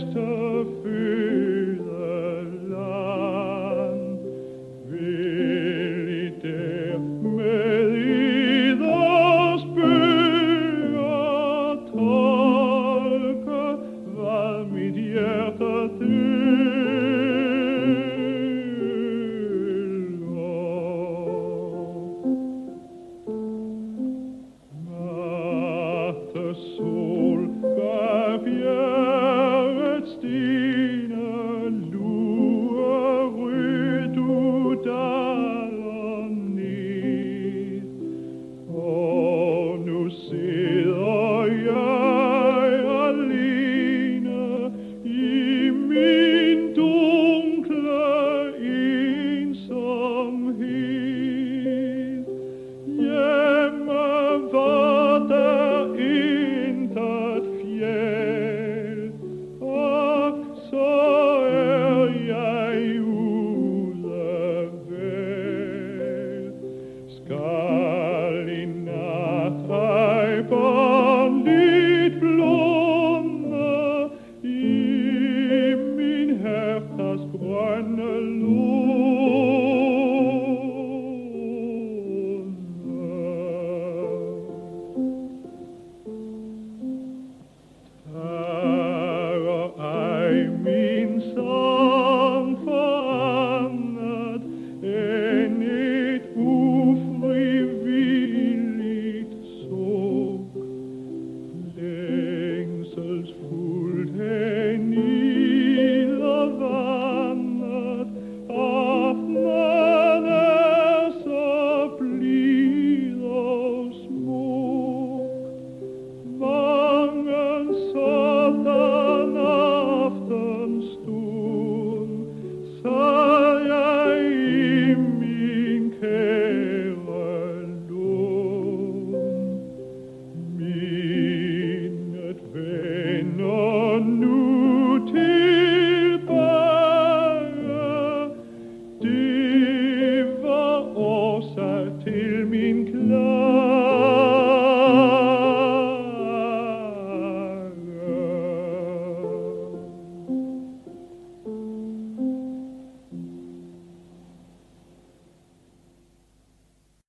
stars. grønne lue. new